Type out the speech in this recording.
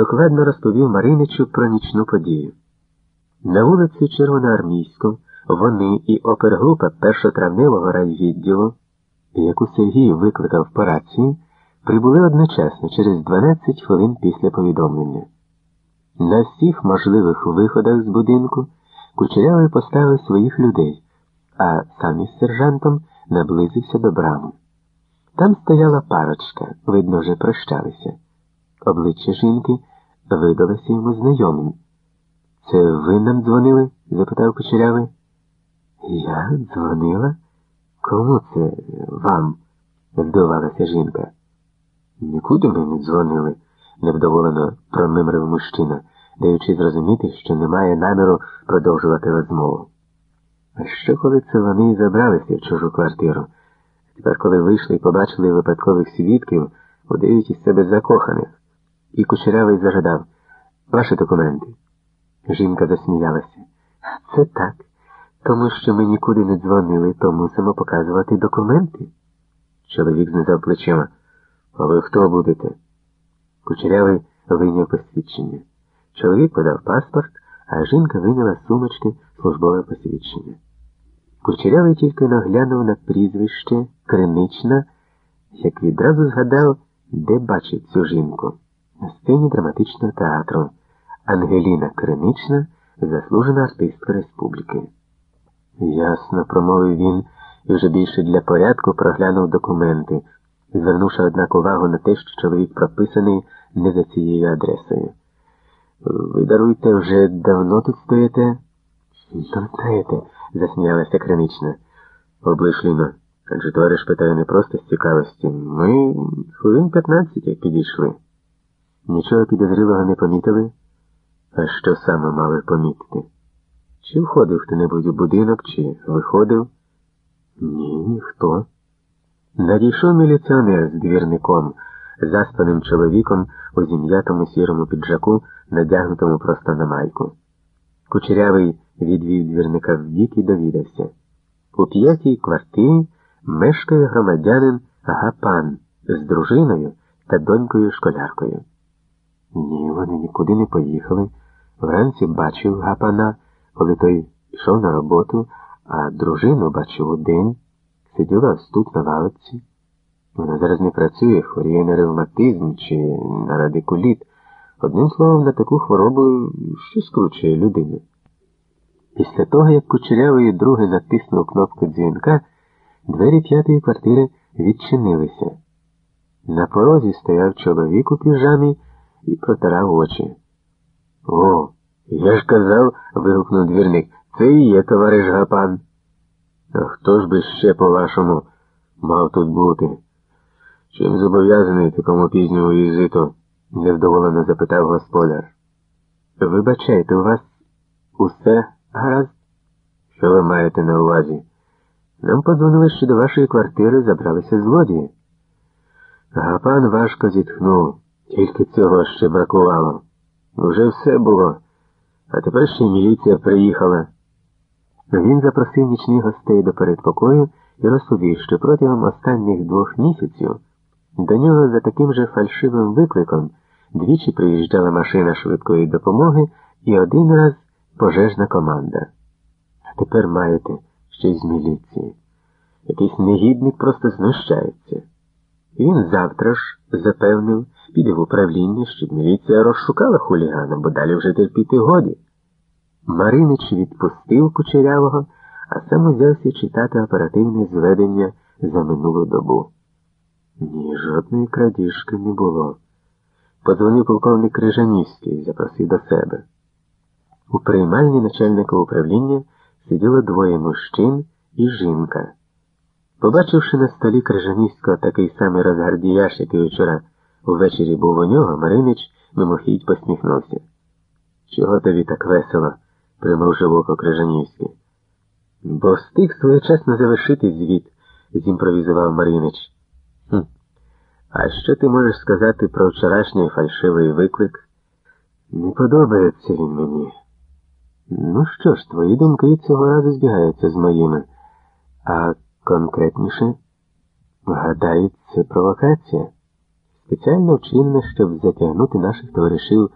докладно розповів Мариничу про нічну подію. На вулиці Червоноармійську вони і опергрупа першотравневого райвідділу, яку Сергій викликав по рації, прибули одночасно через 12 хвилин після повідомлення. На всіх можливих виходах з будинку кучерявий поставив своїх людей, а сам із сержантом наблизився до брами. Там стояла парочка, видно, вже прощалися. Обличчя жінки видалося йому знайомим. Це ви нам дзвонили? запитав кучерявий. Я дзвонила? Кому це вам? здивувалася жінка. Нікуди ми не дзвонили, невдоволено промимрив мужчина, даючи зрозуміти, що немає наміру продовжувати розмову. А що, коли це вони забралися в чужу квартиру? Тепер, коли вийшли і побачили випадкових свідків, удають із себе закоханих. І кучерявий зажадав Ваші документи. Жінка засміялася. Це так. Тому що ми нікуди не дзвонили, то мусимо показувати документи. Чоловік знизав плечима. А ви хто будете? Кучерявий вийняв посвідчення. Чоловік подав паспорт, а жінка вийняла з сумочки службове посвідчення. Кучерявий тільки наглянув на прізвище Кринична, як відразу згадав, де бачив цю жінку. На сцені драматичного театру Ангеліна Кринична, заслужена артистка республіки. Ясно, промовив він і вже більше для порядку проглянув документи, звернувши, однак, увагу на те, що чоловік прописаний не за цією адресою. Ви даруйте, вже давно тут стоїте? Знаєте, засміялася кринична. Облишліно. Адже товариш питає не просто з цікавості. Ми хвилин 15 як підійшли. Нічого підозрілого не помітили? А що саме мали помітити? Чи входив хто-небудь у будинок, чи виходив? Ні, ніхто. Надійшов міліціонер з двірником, заспаним чоловіком у зім'ятому сірому піджаку, надягнутому просто на майку. Кучерявий відвів двірника в бік і довідався. У п'ятій квартирі мешкає громадянин Гапан з дружиною та донькою школяркою. Ні, вони нікуди не поїхали. Вранці бачив Гапана, коли той йшов на роботу, а дружину бачив у день, сиділа тут на лавиці. Вона зараз не працює, хворіє на ревматизм чи на радикуліт. Одним словом, на таку хворобу, що скручує людину. Після того, як кучерявий другий натиснув кнопку дзвінка, двері п'ятої квартири відчинилися. На порозі стояв чоловік у піжамі і протирав очі. О, я ж казав, вигукнув двірник, це і є товариш Гапан. А хто ж би ще, по-вашому, мав тут бути? Чим зобов'язаний такому пізньому візиту? невдоволено запитав господар. Вибачайте, у вас усе гаразд? Що ви маєте на увазі? Нам подзвонили, що до вашої квартири забралися злодії. Гапан важко зітхнув. Тільки цього ще бракувало. Уже все було, а тепер ще міліція приїхала. Він запросив нічних гостей до передпокою і розповів, що протягом останніх двох місяців до нього за таким же фальшивим викликом двічі приїжджала машина швидкої допомоги і один раз пожежна команда. А тепер маєте щось з міліції. Якийсь негідник просто знущається. Він завтра ж запевнив, піде в управління, щоб міліція розшукала хулігана, бо далі вже терпіти годі. Маринич відпустив кучерявого, а сам узявся читати оперативне зведення за минулу добу. Ні, жодної крадіжки не було. Подзвонив полковник Крижанівський запросив до себе. У приймальні начальника управління сиділо двоє мужчин і жінка. Побачивши на столі Крижанівського такий самий розгардіяш, який вчора увечері був у нього, Маринич мимохідь посміхнувся. Чого тобі так весело? примружив око Крижанівський. Бо встиг своєчасно завершити звіт, зімпровізував Маринич. «Хм, А що ти можеш сказати про вчорашній фальшивий виклик? Не подобається він мені. Ну що ж, твої думки цього разу збігаються з моїми. А конкретніше, гадаю, це провокація. Спеціально вчинена, щоб затягнути наших товаришів